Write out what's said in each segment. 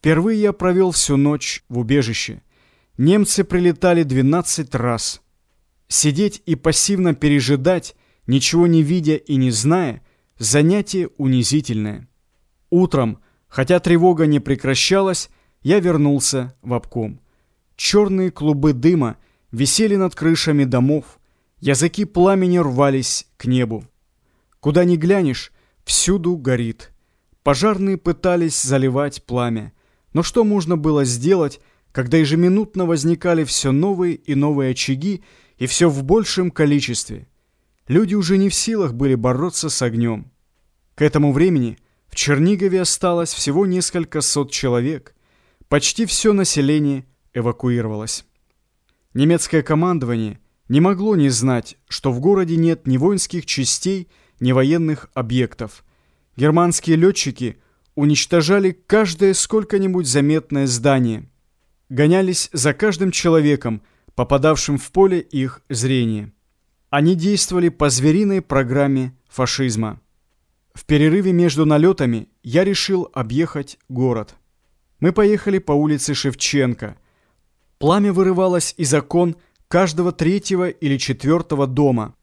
Впервые я провел всю ночь в убежище. Немцы прилетали 12 раз. Сидеть и пассивно пережидать, ничего не видя и не зная, занятие унизительное. Утром, хотя тревога не прекращалась, я вернулся в обком. Черные клубы дыма висели над крышами домов, языки пламени рвались к небу. Куда ни глянешь, всюду горит. Пожарные пытались заливать пламя. Но что можно было сделать, когда ежеминутно возникали все новые и новые очаги, и все в большем количестве? Люди уже не в силах были бороться с огнем. К этому времени в Чернигове осталось всего несколько сот человек. Почти все население эвакуировалось. Немецкое командование не могло не знать, что в городе нет ни воинских частей, ни военных объектов. Германские летчики – уничтожали каждое сколько-нибудь заметное здание, гонялись за каждым человеком, попадавшим в поле их зрения. Они действовали по звериной программе фашизма. В перерыве между налетами я решил объехать город. Мы поехали по улице Шевченко. Пламя вырывалось из окон каждого третьего или четвертого дома.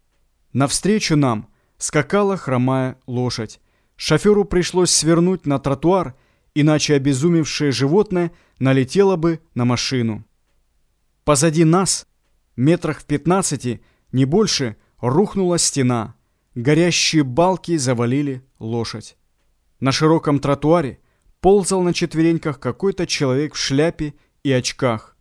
Навстречу нам скакала хромая лошадь. Шоферу пришлось свернуть на тротуар, иначе обезумевшее животное налетело бы на машину. Позади нас, метрах в пятнадцати, не больше, рухнула стена. Горящие балки завалили лошадь. На широком тротуаре ползал на четвереньках какой-то человек в шляпе и очках.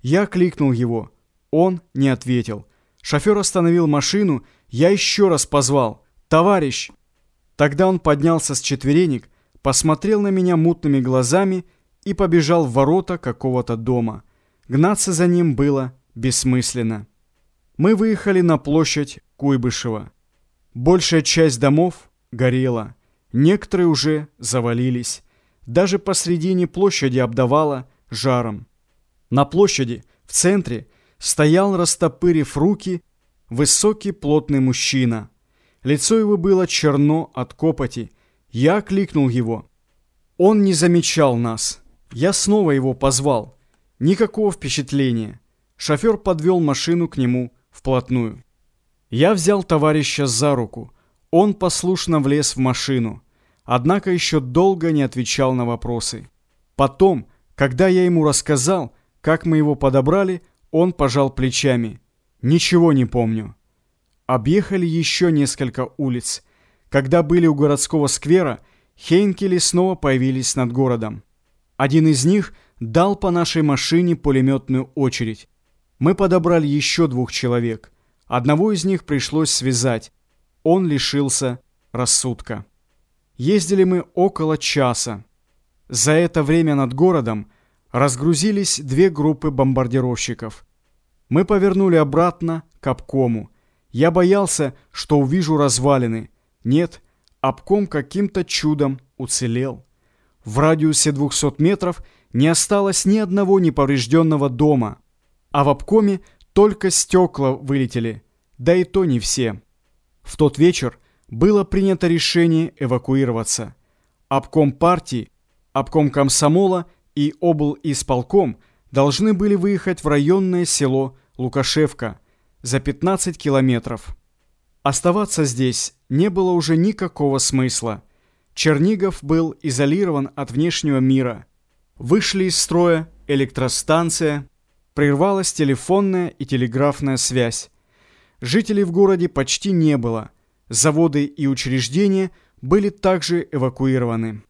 Я кликнул его. Он не ответил. Шофер остановил машину. Я еще раз позвал. «Товарищ!» Тогда он поднялся с четверенек, посмотрел на меня мутными глазами и побежал в ворота какого-то дома. Гнаться за ним было бессмысленно. Мы выехали на площадь Куйбышева. Большая часть домов горела, некоторые уже завалились. Даже посредине площади обдавало жаром. На площади, в центре, стоял, растопырив руки, высокий плотный мужчина – Лицо его было черно от копоти. Я кликнул его. Он не замечал нас. Я снова его позвал. Никакого впечатления. Шофер подвел машину к нему вплотную. Я взял товарища за руку. Он послушно влез в машину. Однако еще долго не отвечал на вопросы. Потом, когда я ему рассказал, как мы его подобрали, он пожал плечами. «Ничего не помню». Объехали еще несколько улиц. Когда были у городского сквера, Хейнкели снова появились над городом. Один из них дал по нашей машине пулеметную очередь. Мы подобрали еще двух человек. Одного из них пришлось связать. Он лишился рассудка. Ездили мы около часа. За это время над городом разгрузились две группы бомбардировщиков. Мы повернули обратно к обкому. Я боялся, что увижу развалины. Нет, обком каким-то чудом уцелел. В радиусе 200 метров не осталось ни одного неповрежденного дома, а в обкоме только стекла вылетели, да и то не все. В тот вечер было принято решение эвакуироваться. Обком партии, обком комсомола и обл. исполком должны были выехать в районное село Лукашевка – за 15 километров. Оставаться здесь не было уже никакого смысла. Чернигов был изолирован от внешнего мира. Вышли из строя электростанция, прервалась телефонная и телеграфная связь. Жителей в городе почти не было. Заводы и учреждения были также эвакуированы.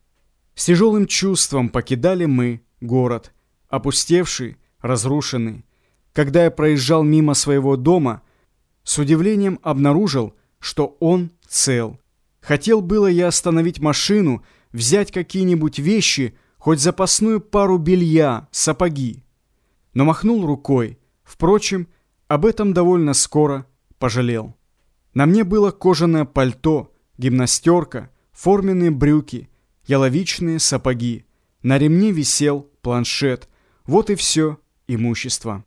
С тяжелым чувством покидали мы город, опустевший, разрушенный. Когда я проезжал мимо своего дома, с удивлением обнаружил, что он цел. Хотел было я остановить машину, взять какие-нибудь вещи, хоть запасную пару белья, сапоги. Но махнул рукой. Впрочем, об этом довольно скоро пожалел. На мне было кожаное пальто, гимнастерка, форменные брюки, яловичные сапоги. На ремне висел планшет. Вот и все имущество.